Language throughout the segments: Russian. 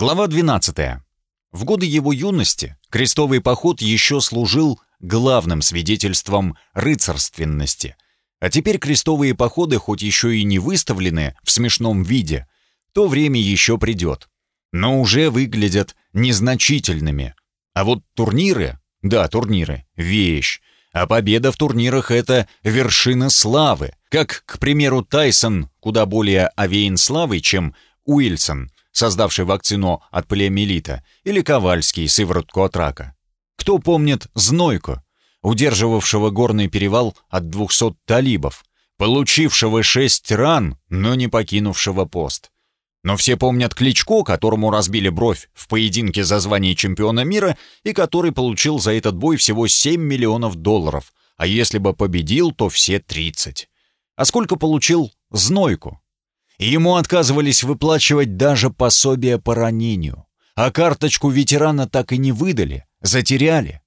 Глава 12. В годы его юности крестовый поход еще служил главным свидетельством рыцарственности. А теперь крестовые походы, хоть еще и не выставлены в смешном виде, то время еще придет. Но уже выглядят незначительными. А вот турниры, да, турниры, вещь. А победа в турнирах — это вершина славы. Как, к примеру, Тайсон куда более овеян славой, чем Уильсон, создавший вакцину от полиомиелита, или Ковальский, сыворотку от рака. Кто помнит Знойко, удерживавшего горный перевал от 200 талибов, получившего шесть ран, но не покинувшего пост? Но все помнят Кличко, которому разбили бровь в поединке за звание чемпиона мира и который получил за этот бой всего 7 миллионов долларов, а если бы победил, то все 30. А сколько получил Знойку? Ему отказывались выплачивать даже пособие по ранению, а карточку ветерана так и не выдали, затеряли.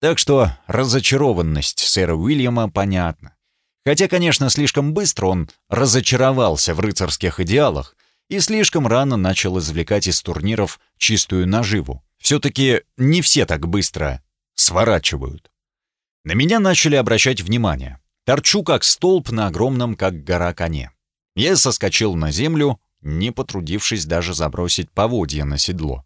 Так что разочарованность сэра Уильяма понятна. Хотя, конечно, слишком быстро он разочаровался в рыцарских идеалах, и слишком рано начал извлекать из турниров чистую наживу. Все-таки не все так быстро сворачивают. На меня начали обращать внимание. Торчу как столб на огромном, как гора коне. Я соскочил на землю, не потрудившись даже забросить поводья на седло.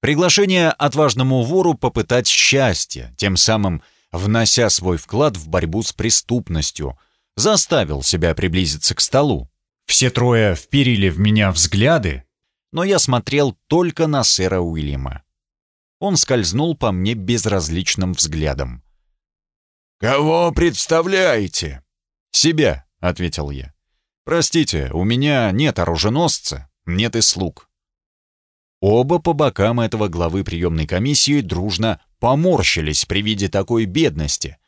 Приглашение отважному вору попытать счастье, тем самым внося свой вклад в борьбу с преступностью, заставил себя приблизиться к столу. Все трое вперили в меня взгляды, но я смотрел только на сэра Уильяма. Он скользнул по мне безразличным взглядом. «Кого представляете?» «Себя», — ответил я. «Простите, у меня нет оруженосца, нет и слуг». Оба по бокам этого главы приемной комиссии дружно поморщились при виде такой бедности.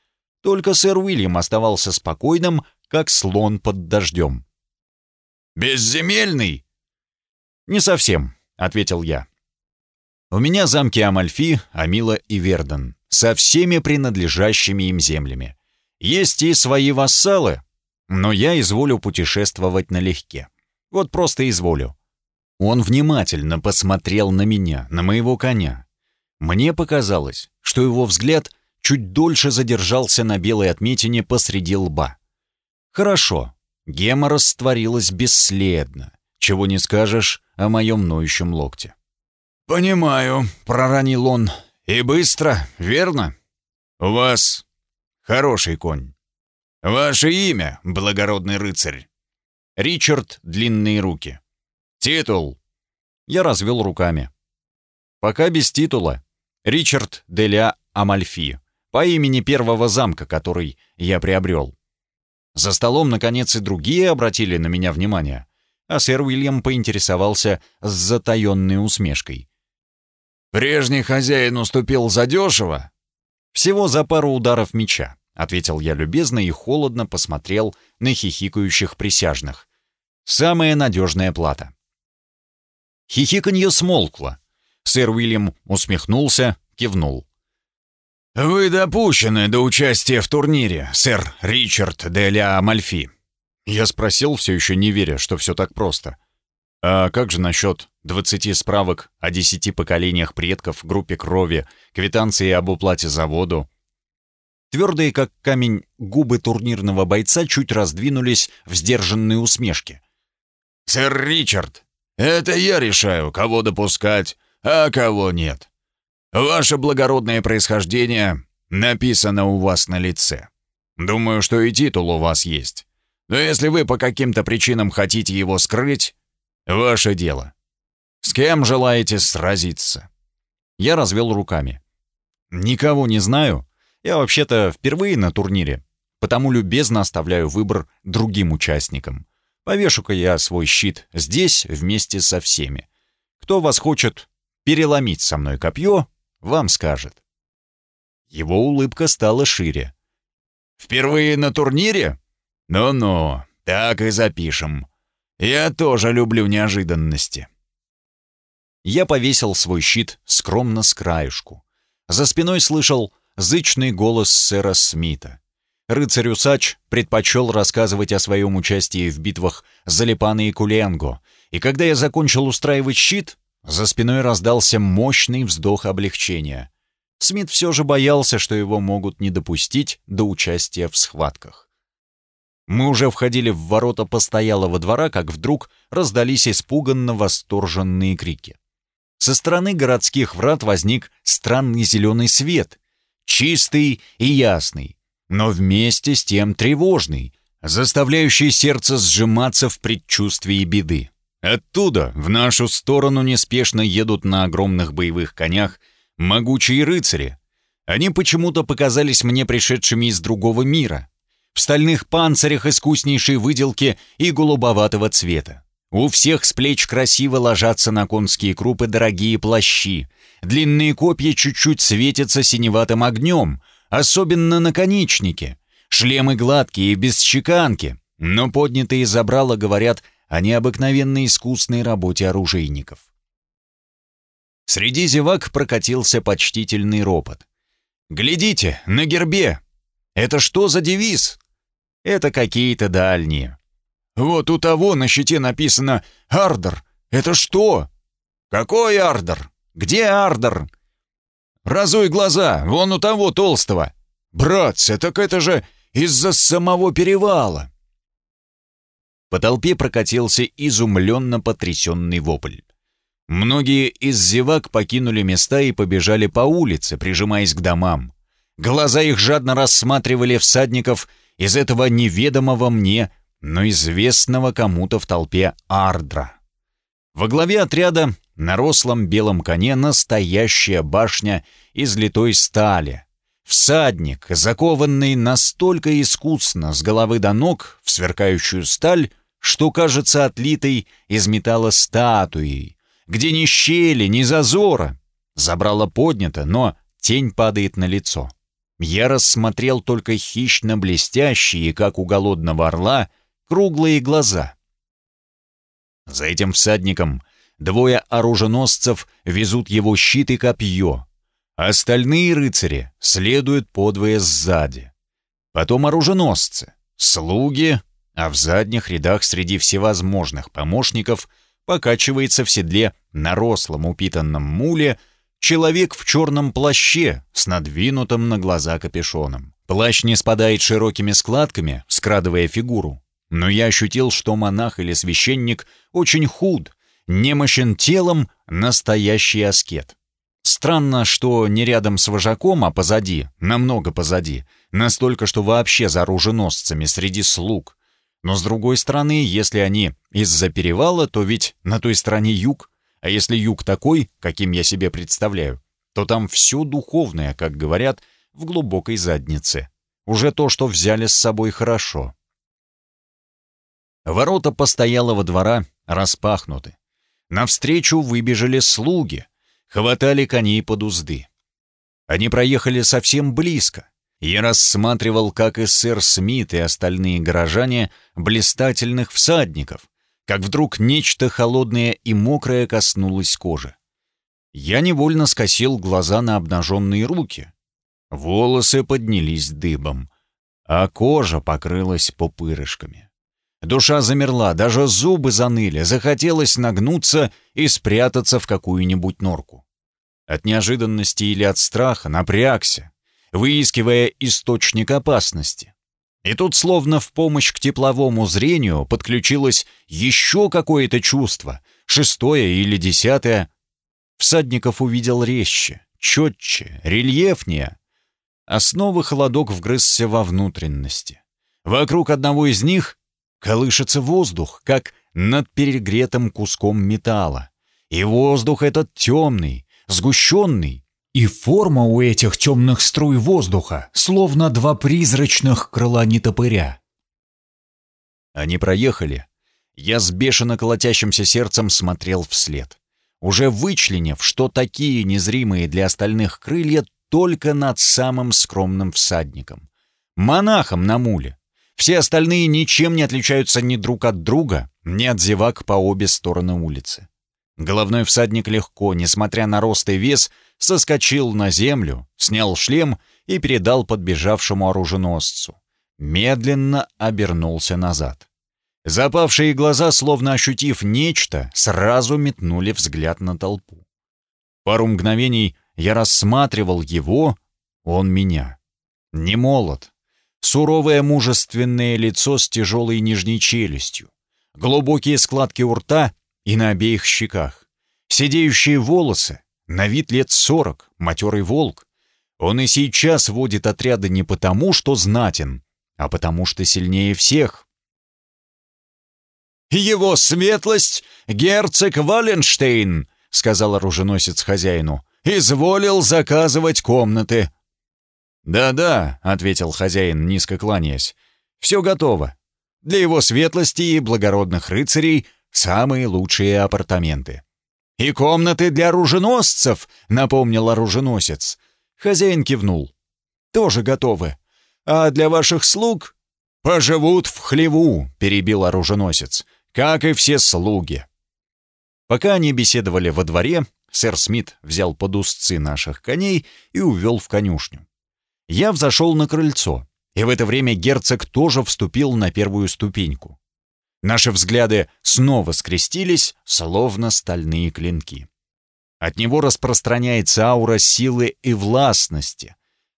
Только сэр Уильям оставался спокойным, как слон под дождем. «Безземельный?» «Не совсем», — ответил я. «У меня замки Амальфи, Амила и Верден, со всеми принадлежащими им землями. Есть и свои вассалы, но я изволю путешествовать налегке. Вот просто изволю». Он внимательно посмотрел на меня, на моего коня. Мне показалось, что его взгляд чуть дольше задержался на белой отметине посреди лба. «Хорошо, Гема растворилась бесследно, чего не скажешь о моем ноющем локте. «Понимаю», — проронил он. «И быстро, верно? У вас хороший конь. Ваше имя, благородный рыцарь?» «Ричард Длинные Руки». «Титул?» Я развел руками. «Пока без титула. Ричард Деля Амальфи, по имени первого замка, который я приобрел. За столом, наконец, и другие обратили на меня внимание, а сэр Уильям поинтересовался с затаенной усмешкой. «Прежний хозяин уступил задешево?» «Всего за пару ударов меча», — ответил я любезно и холодно посмотрел на хихикающих присяжных. «Самая надежная плата». Хихиканье смолкло. Сэр Уильям усмехнулся, кивнул. «Вы допущены до участия в турнире, сэр Ричард де ля Амальфи». Я спросил, все еще не веря, что все так просто. «А как же насчет двадцати справок о десяти поколениях предков, группе крови, квитанции об уплате за воду?» Твердые, как камень, губы турнирного бойца чуть раздвинулись в сдержанной усмешке. «Сэр Ричард, это я решаю, кого допускать, а кого нет. Ваше благородное происхождение написано у вас на лице. Думаю, что и титул у вас есть. Но если вы по каким-то причинам хотите его скрыть, ваше дело. С кем желаете сразиться?» Я развел руками. «Никого не знаю. Я вообще-то впервые на турнире, потому любезно оставляю выбор другим участникам. Повешу-ка я свой щит здесь вместе со всеми. Кто вас хочет переломить со мной копье, вам скажет. Его улыбка стала шире. «Впервые на турнире? Ну-ну, так и запишем. Я тоже люблю неожиданности». Я повесил свой щит скромно с краюшку. За спиной слышал зычный голос сэра Смита. Рыцарь-усач предпочел рассказывать о своем участии в битвах за Липана и Кулианго, и когда я закончил устраивать щит, за спиной раздался мощный вздох облегчения. Смит все же боялся, что его могут не допустить до участия в схватках. Мы уже входили в ворота постоялого двора, как вдруг раздались испуганно восторженные крики. Со стороны городских врат возник странный зеленый свет, чистый и ясный, но вместе с тем тревожный, заставляющий сердце сжиматься в предчувствии беды. Оттуда в нашу сторону неспешно едут на огромных боевых конях могучие рыцари. Они почему-то показались мне пришедшими из другого мира, в стальных панцирях искуснейшей выделки и голубоватого цвета. У всех с плеч красиво ложатся на конские крупы дорогие плащи. Длинные копья чуть-чуть светятся синеватым огнем, особенно наконечники. Шлемы гладкие и без чеканки, но поднятые забрала говорят о необыкновенно искусной работе оружейников. Среди зевак прокатился почтительный ропот. «Глядите, на гербе! Это что за девиз?» «Это какие-то дальние». «Вот у того на щите написано «Ардер». Это что?» «Какой Ардер? Где Ардер?» «Разуй глаза, вон у того толстого». «Братцы, так это же из-за самого перевала!» По толпе прокатился изумленно потрясенный вопль. Многие из зевак покинули места и побежали по улице, прижимаясь к домам. Глаза их жадно рассматривали всадников из этого неведомого мне, но известного кому-то в толпе Ардра. Во главе отряда на рослом белом коне настоящая башня из литой стали, Всадник, закованный настолько искусно с головы до ног в сверкающую сталь, что кажется отлитой из металла статуей, где ни щели, ни зазора. Забрало поднято, но тень падает на лицо. Я рассмотрел только хищно блестящие, как у голодного орла, круглые глаза. За этим всадником двое оруженосцев везут его щит и копье, Остальные рыцари следуют подвое сзади. Потом оруженосцы, слуги, а в задних рядах среди всевозможных помощников покачивается в седле на рослом упитанном муле человек в черном плаще с надвинутым на глаза капюшоном. Плащ не спадает широкими складками, скрадывая фигуру. Но я ощутил, что монах или священник очень худ, немощен телом, настоящий аскет. Странно, что не рядом с вожаком, а позади, намного позади, настолько, что вообще за оруженосцами среди слуг. Но с другой стороны, если они из-за перевала, то ведь на той стороне юг, а если юг такой, каким я себе представляю, то там все духовное, как говорят, в глубокой заднице. Уже то, что взяли с собой хорошо. Ворота постоялого двора распахнуты. Навстречу выбежали слуги — хватали коней под узды. Они проехали совсем близко. Я рассматривал, как и сэр Смит и остальные горожане, блистательных всадников, как вдруг нечто холодное и мокрое коснулось кожи. Я невольно скосил глаза на обнаженные руки. Волосы поднялись дыбом, а кожа покрылась пупырышками. Душа замерла, даже зубы заныли, захотелось нагнуться и спрятаться в какую-нибудь норку. От неожиданности или от страха напрягся, выискивая источник опасности. И тут, словно в помощь к тепловому зрению, подключилось еще какое-то чувство, шестое или десятое. Всадников увидел резче, четче, рельефнее. Основы холодок вгрызся во внутренности. Вокруг одного из них колышется воздух, как над перегретым куском металла. И воздух этот темный, сгущенный, и форма у этих темных струй воздуха, словно два призрачных крыла нетопыря. Они проехали. Я с бешено колотящимся сердцем смотрел вслед, уже вычленив, что такие незримые для остальных крылья только над самым скромным всадником. Монахом на муле, все остальные ничем не отличаются ни друг от друга, ни от зевак по обе стороны улицы. Головной всадник легко, несмотря на рост и вес, соскочил на землю, снял шлем и передал подбежавшему оруженосцу. Медленно обернулся назад. Запавшие глаза, словно ощутив нечто, сразу метнули взгляд на толпу. Пару мгновений я рассматривал его, он меня. Не молод. Суровое мужественное лицо с тяжелой нижней челюстью. Глубокие складки у рта и на обеих щеках. Сидеющие волосы, на вид лет сорок, матерый волк. Он и сейчас водит отряды не потому, что знатен, а потому что сильнее всех. «Его светлость — герцог Валенштейн», — сказал оруженосец хозяину, — «изволил заказывать комнаты». «Да-да», — ответил хозяин, низко кланяясь, — «все готово. Для его светлости и благородных рыцарей самые лучшие апартаменты». «И комнаты для оруженосцев», — напомнил оруженосец. Хозяин кивнул. «Тоже готовы. А для ваших слуг...» «Поживут в хлеву», — перебил оруженосец, — «как и все слуги». Пока они беседовали во дворе, сэр Смит взял под наших коней и увел в конюшню. Я взошел на крыльцо, и в это время герцог тоже вступил на первую ступеньку. Наши взгляды снова скрестились, словно стальные клинки. От него распространяется аура силы и властности,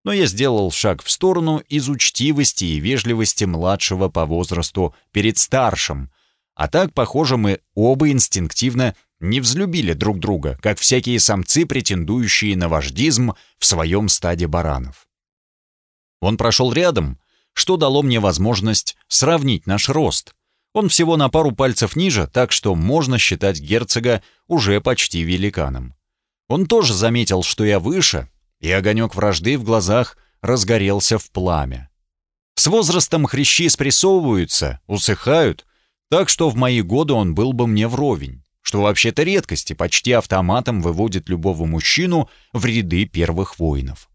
но я сделал шаг в сторону из учтивости и вежливости младшего по возрасту перед старшим, а так, похоже, мы оба инстинктивно не взлюбили друг друга, как всякие самцы, претендующие на вождизм в своем стаде баранов. Он прошел рядом, что дало мне возможность сравнить наш рост. Он всего на пару пальцев ниже, так что можно считать герцога уже почти великаном. Он тоже заметил, что я выше, и огонек вражды в глазах разгорелся в пламя. С возрастом хрящи спрессовываются, усыхают, так что в мои годы он был бы мне вровень, что вообще-то редкости почти автоматом выводит любого мужчину в ряды первых воинов.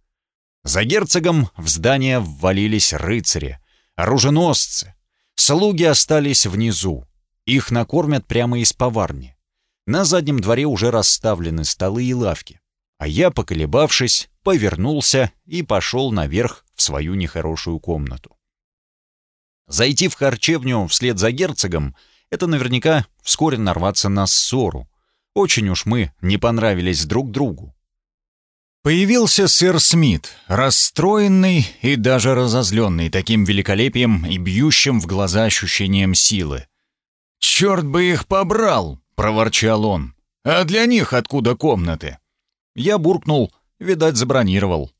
За герцогом в здание ввалились рыцари, оруженосцы. Слуги остались внизу. Их накормят прямо из поварни. На заднем дворе уже расставлены столы и лавки. А я, поколебавшись, повернулся и пошел наверх в свою нехорошую комнату. Зайти в харчевню вслед за герцогом — это наверняка вскоре нарваться на ссору. Очень уж мы не понравились друг другу. Появился сэр Смит, расстроенный и даже разозленный таким великолепием и бьющим в глаза ощущением силы. «Черт бы их побрал!» — проворчал он. «А для них откуда комнаты?» Я буркнул, видать, забронировал.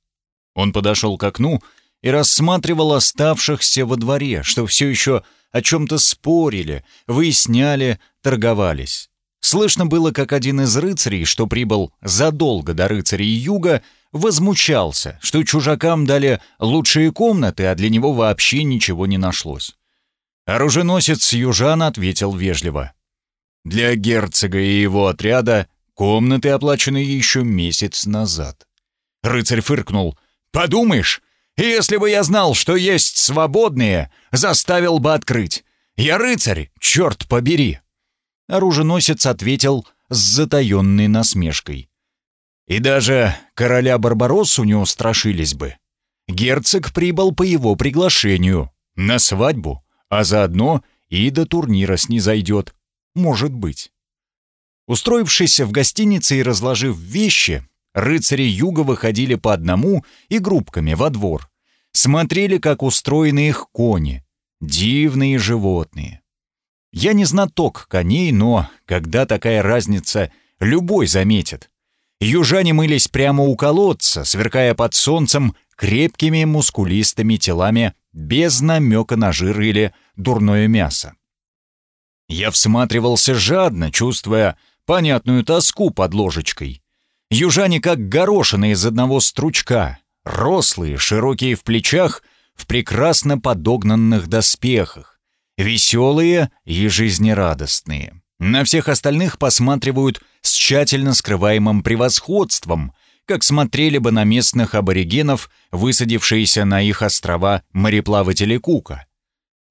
Он подошел к окну и рассматривал оставшихся во дворе, что все еще о чем-то спорили, выясняли, торговались. Слышно было, как один из рыцарей, что прибыл задолго до рыцарей юга, возмущался, что чужакам дали лучшие комнаты, а для него вообще ничего не нашлось. Оруженосец южан ответил вежливо. «Для герцога и его отряда комнаты оплачены еще месяц назад». Рыцарь фыркнул. «Подумаешь, если бы я знал, что есть свободные, заставил бы открыть. Я рыцарь, черт побери!» Оруженосец ответил с затаенной насмешкой. И даже короля Барбароссу не устрашились бы. Герцог прибыл по его приглашению на свадьбу, а заодно и до турнира снизойдет. Может быть. Устроившись в гостинице и разложив вещи, рыцари юга выходили по одному и группками во двор. Смотрели, как устроены их кони. Дивные животные. Я не знаток коней, но когда такая разница, любой заметит. Южане мылись прямо у колодца, сверкая под солнцем крепкими мускулистыми телами без намека на жир или дурное мясо. Я всматривался жадно, чувствуя понятную тоску под ложечкой. Южане как горошины из одного стручка, рослые, широкие в плечах, в прекрасно подогнанных доспехах, Веселые и жизнерадостные. На всех остальных посматривают с тщательно скрываемым превосходством, как смотрели бы на местных аборигенов, высадившиеся на их острова мореплаватели Кука.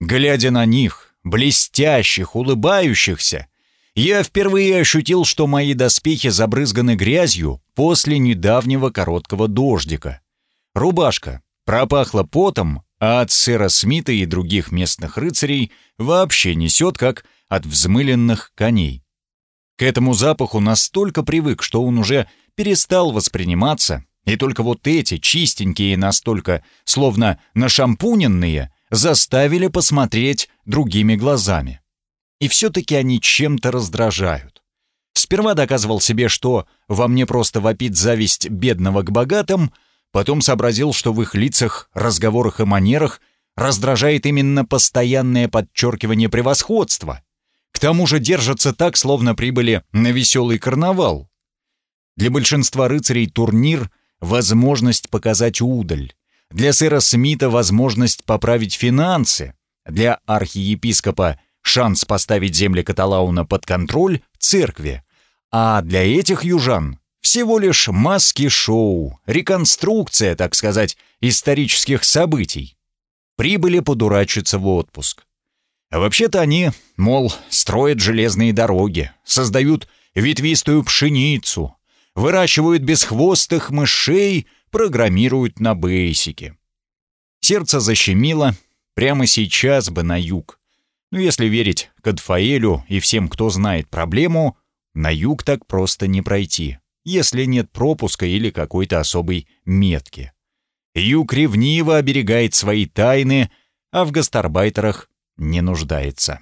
Глядя на них, блестящих, улыбающихся, я впервые ощутил, что мои доспехи забрызганы грязью после недавнего короткого дождика. Рубашка пропахла потом, а от сэра Смита и других местных рыцарей вообще несет, как от взмыленных коней. К этому запаху настолько привык, что он уже перестал восприниматься, и только вот эти, чистенькие настолько, словно нашампуненные, заставили посмотреть другими глазами. И все-таки они чем-то раздражают. Сперва доказывал себе, что во мне просто вопит зависть бедного к богатым, потом сообразил, что в их лицах, разговорах и манерах раздражает именно постоянное подчеркивание превосходства. К тому же держатся так, словно прибыли на веселый карнавал. Для большинства рыцарей турнир — возможность показать удаль. Для сэра Смита — возможность поправить финансы. Для архиепископа — шанс поставить земли Каталауна под контроль церкви. А для этих южан всего лишь маски-шоу, реконструкция, так сказать, исторических событий. Прибыли подурачиться в отпуск. Вообще-то они, мол, строят железные дороги, создают ветвистую пшеницу, выращивают бесхвостых мышей, программируют на бейсике. Сердце защемило, прямо сейчас бы на юг. Но если верить Кадфаэлю и всем, кто знает проблему, на юг так просто не пройти, если нет пропуска или какой-то особой метки. Юг ревниво оберегает свои тайны, а в гастарбайтерах не нуждается.